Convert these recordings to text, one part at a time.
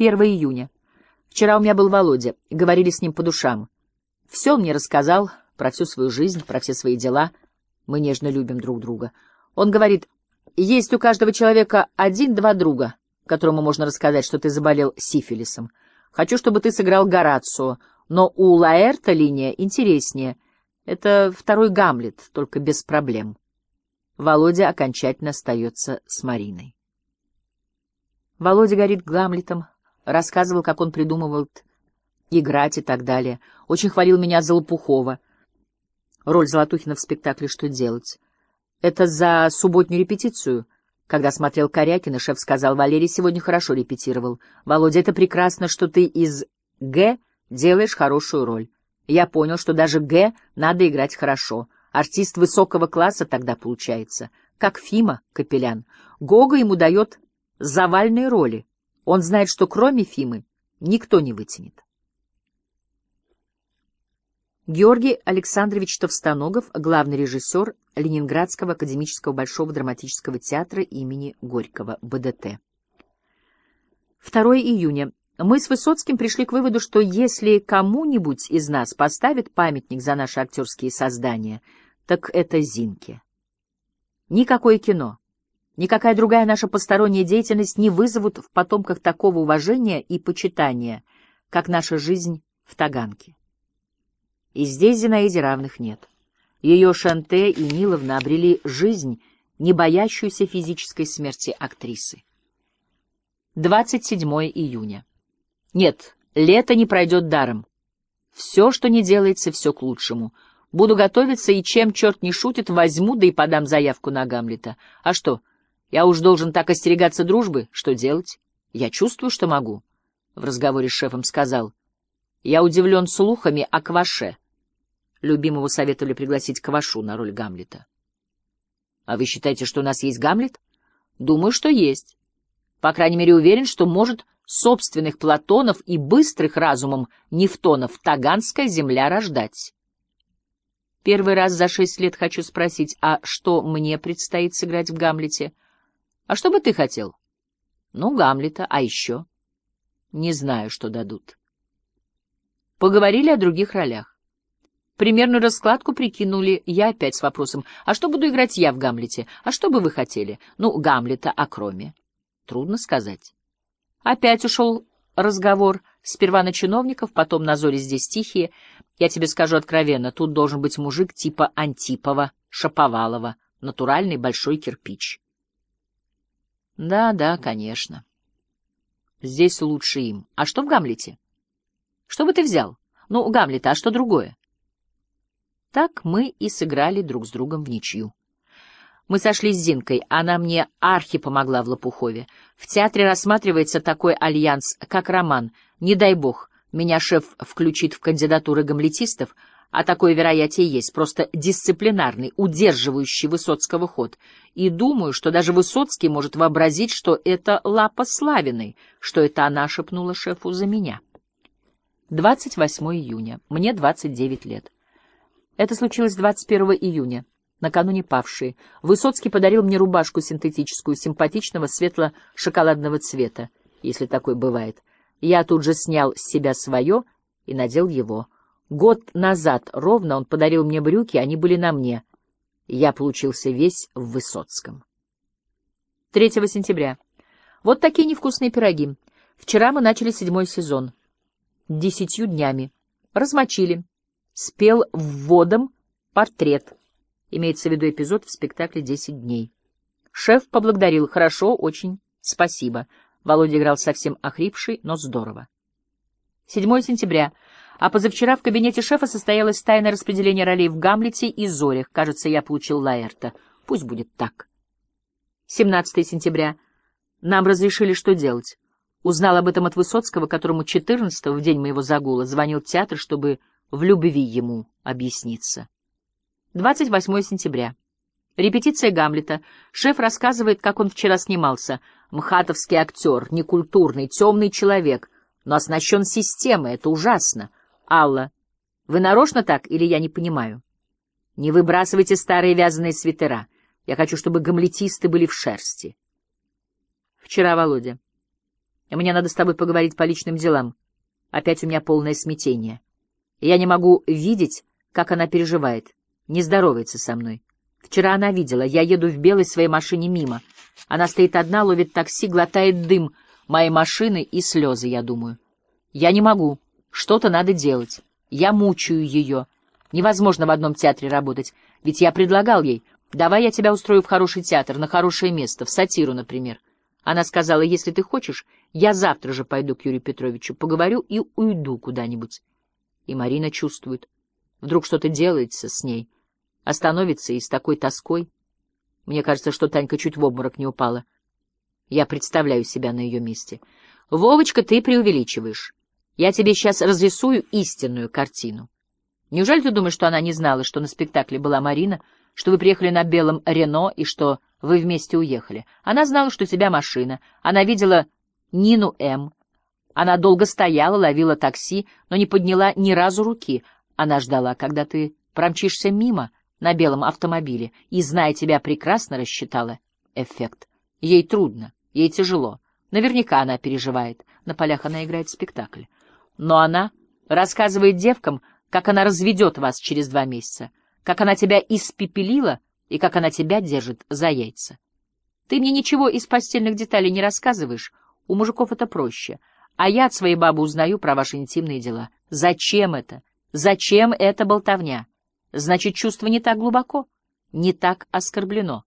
1 июня. Вчера у меня был Володя, говорили с ним по душам. Все он мне рассказал про всю свою жизнь, про все свои дела. Мы нежно любим друг друга. Он говорит, есть у каждого человека один-два друга, которому можно рассказать, что ты заболел сифилисом. Хочу, чтобы ты сыграл Горацио, но у Лаэрта линия интереснее. Это второй Гамлет, только без проблем. Володя окончательно остается с Мариной. Володя горит Гамлетом, рассказывал, как он придумывал играть и так далее. Очень хвалил меня за Лопухова. Роль Золотухина в спектакле «Что делать?» Это за субботнюю репетицию. Когда смотрел Корякина, шеф сказал, Валерий сегодня хорошо репетировал. Володя, это прекрасно, что ты из «Г» делаешь хорошую роль. Я понял, что даже «Г» надо играть хорошо. Артист высокого класса тогда получается. Как Фима, Капелян. Гога ему дает завальные роли. Он знает, что кроме Фимы никто не вытянет. Георгий Александрович Товстоногов, главный режиссер Ленинградского академического Большого драматического театра имени Горького, БДТ. 2 июня. Мы с Высоцким пришли к выводу, что если кому-нибудь из нас поставит памятник за наши актерские создания, так это Зинке. Никакое кино, никакая другая наша посторонняя деятельность не вызовут в потомках такого уважения и почитания, как наша жизнь в Таганке. И здесь Зинаиде равных нет. Ее Шанте и Ниловна обрели жизнь, не боящуюся физической смерти актрисы. 27 июня. Нет, лето не пройдет даром. Все, что не делается, все к лучшему. Буду готовиться, и чем черт не шутит, возьму, да и подам заявку на Гамлета. А что, я уж должен так остерегаться дружбы? Что делать? Я чувствую, что могу. В разговоре с шефом сказал. Я удивлен слухами о Кваше. Любимого советовали пригласить Квашу на роль Гамлета. А вы считаете, что у нас есть Гамлет? Думаю, что есть. По крайней мере, уверен, что может собственных Платонов и быстрых разумом Нефтонов Таганская земля рождать. Первый раз за шесть лет хочу спросить, а что мне предстоит сыграть в Гамлете? А что бы ты хотел? Ну, Гамлета, а еще? Не знаю, что дадут. Поговорили о других ролях. Примерную раскладку прикинули я опять с вопросом, а что буду играть я в Гамлете? А что бы вы хотели? Ну, Гамлета, а кроме? Трудно сказать. Опять ушел разговор. Сперва на чиновников, потом на зори здесь тихие. Я тебе скажу откровенно, тут должен быть мужик типа Антипова, Шаповалова, натуральный большой кирпич. Да, да, конечно. Здесь лучше им. А что в Гамлете? Что бы ты взял? Ну, Гамлета, а что другое? Так мы и сыграли друг с другом в ничью. Мы сошлись с Зинкой, она мне архи помогла в Лопухове. В театре рассматривается такой альянс, как роман. Не дай бог, меня шеф включит в кандидатуры гамлетистов, а такое вероятие есть, просто дисциплинарный, удерживающий Высоцкого ход. И думаю, что даже Высоцкий может вообразить, что это лапа Славиной, что это она шепнула шефу за меня. 28 июня. Мне 29 лет. Это случилось 21 июня, накануне павшей. Высоцкий подарил мне рубашку синтетическую, симпатичного светло-шоколадного цвета, если такой бывает. Я тут же снял с себя свое и надел его. Год назад ровно он подарил мне брюки, они были на мне. Я получился весь в Высоцком. 3 сентября. Вот такие невкусные пироги. Вчера мы начали седьмой сезон десятью днями. Размочили. Спел вводом портрет. Имеется в виду эпизод в спектакле «Десять дней». Шеф поблагодарил. Хорошо, очень, спасибо. Володя играл совсем охрипший, но здорово. 7 сентября. А позавчера в кабинете шефа состоялось тайное распределение ролей в «Гамлете» и «Зорях». Кажется, я получил Лаэрта. Пусть будет так. 17 сентября. Нам разрешили, что делать. Узнал об этом от Высоцкого, которому 14-го, в день моего загула, звонил в театр, чтобы в любви ему объясниться. 28 сентября. Репетиция Гамлета. Шеф рассказывает, как он вчера снимался. Мхатовский актер, некультурный, темный человек, но оснащен системой, это ужасно. Алла, вы нарочно так или я не понимаю? Не выбрасывайте старые вязаные свитера. Я хочу, чтобы гамлетисты были в шерсти. Вчера Володя. Мне надо с тобой поговорить по личным делам. Опять у меня полное смятение. Я не могу видеть, как она переживает, не здоровается со мной. Вчера она видела, я еду в белой своей машине мимо. Она стоит одна, ловит такси, глотает дым моей машины и слезы, я думаю. Я не могу. Что-то надо делать. Я мучаю ее. Невозможно в одном театре работать, ведь я предлагал ей, давай я тебя устрою в хороший театр, на хорошее место, в сатиру, например. Она сказала, если ты хочешь, я завтра же пойду к Юрию Петровичу, поговорю и уйду куда-нибудь. И Марина чувствует. Вдруг что-то делается с ней. Остановится и с такой тоской. Мне кажется, что Танька чуть в обморок не упала. Я представляю себя на ее месте. Вовочка, ты преувеличиваешь. Я тебе сейчас разрисую истинную картину. Неужели ты думаешь, что она не знала, что на спектакле была Марина, что вы приехали на белом Рено и что вы вместе уехали? Она знала, что у тебя машина. Она видела Нину М. Она долго стояла, ловила такси, но не подняла ни разу руки. Она ждала, когда ты промчишься мимо на белом автомобиле, и, зная тебя, прекрасно рассчитала эффект. Ей трудно, ей тяжело. Наверняка она переживает. На полях она играет спектакль. Но она рассказывает девкам, как она разведет вас через два месяца, как она тебя испепелила и как она тебя держит за яйца. Ты мне ничего из постельных деталей не рассказываешь, у мужиков это проще, а я от своей бабы узнаю про ваши интимные дела. Зачем это? Зачем эта болтовня? Значит, чувство не так глубоко, не так оскорблено.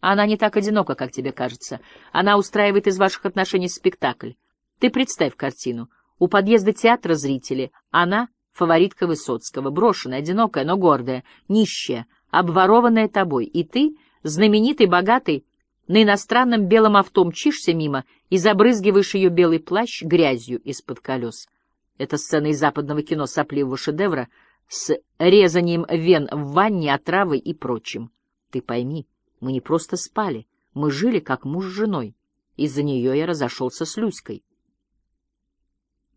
Она не так одинока, как тебе кажется. Она устраивает из ваших отношений спектакль. Ты представь картину. У подъезда театра зрители. Она фаворитка Высоцкого, брошенная, одинокая, но гордая, нищая, обворованная тобой, и ты, знаменитый, богатый, на иностранном белом авто мчишься мимо и забрызгиваешь ее белый плащ грязью из-под колес. Это сцена из западного кино сопливого шедевра с резанием вен в ванне, отравой и прочим. Ты пойми, мы не просто спали, мы жили как муж с женой. Из-за нее я разошелся с Люськой.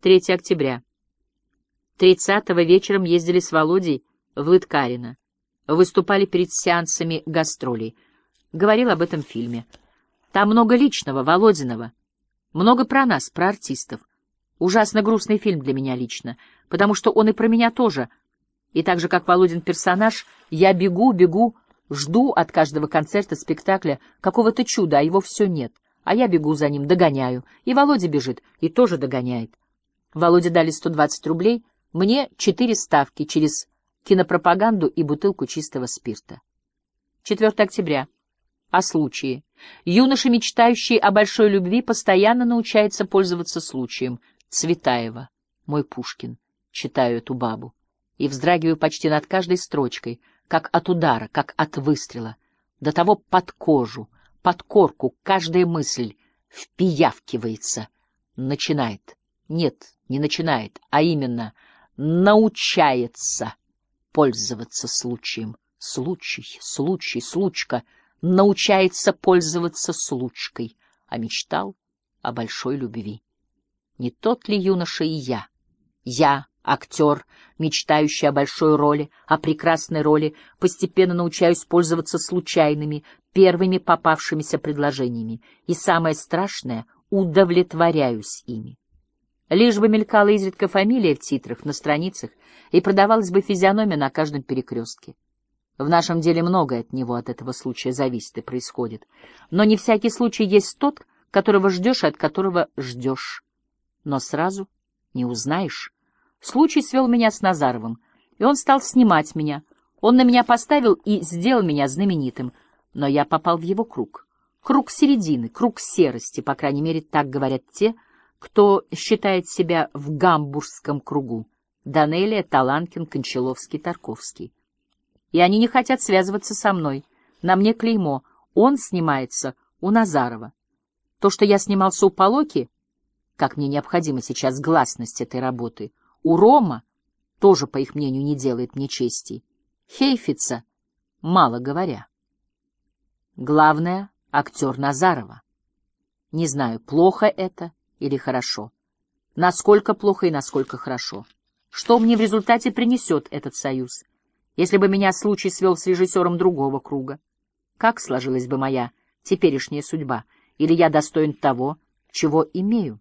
3 октября. 30-го вечером ездили с Володей в Лыткарино. Выступали перед сеансами гастролей. Говорил об этом фильме. Там много личного, Володиного. Много про нас, про артистов. Ужасно грустный фильм для меня лично, потому что он и про меня тоже. И так же, как Володин персонаж, я бегу, бегу, жду от каждого концерта, спектакля какого-то чуда, а его все нет. А я бегу за ним, догоняю. И Володя бежит, и тоже догоняет. Володе дали 120 рублей — мне четыре ставки через кинопропаганду и бутылку чистого спирта. 4 октября. О случае. Юноша, мечтающий о большой любви, постоянно научается пользоваться случаем. Цветаева. Мой Пушкин. Читаю эту бабу. И вздрагиваю почти над каждой строчкой, как от удара, как от выстрела. До того под кожу, под корку каждая мысль впиявкивается. Начинает. Нет, не начинает, а именно — научается пользоваться случаем. Случай, случай, случка научается пользоваться случкой, а мечтал о большой любви. Не тот ли юноша и я? Я, актер, мечтающий о большой роли, о прекрасной роли, постепенно научаюсь пользоваться случайными, первыми попавшимися предложениями, и самое страшное — удовлетворяюсь ими. Лишь бы мелькала изредка фамилия в титрах, на страницах, и продавалась бы физиономия на каждом перекрестке. В нашем деле многое от него, от этого случая зависит и происходит. Но не всякий случай есть тот, которого ждешь и от которого ждешь. Но сразу не узнаешь. Случай свел меня с Назаровым, и он стал снимать меня. Он на меня поставил и сделал меня знаменитым, но я попал в его круг. Круг середины, круг серости, по крайней мере, так говорят те, кто считает себя в гамбургском кругу. Данелия, Таланкин, Кончаловский, Тарковский. И они не хотят связываться со мной. На мне клеймо. Он снимается у Назарова. То, что я снимался у Полоки, как мне необходима сейчас гласность этой работы, у Рома тоже, по их мнению, не делает мне чести. Хейфица, мало говоря. Главное — актер Назарова. Не знаю, плохо это или хорошо. Насколько плохо и насколько хорошо. Что мне в результате принесет этот союз? Если бы меня случай свел с режиссером другого круга, как сложилась бы моя теперешняя судьба? Или я достоин того, чего имею?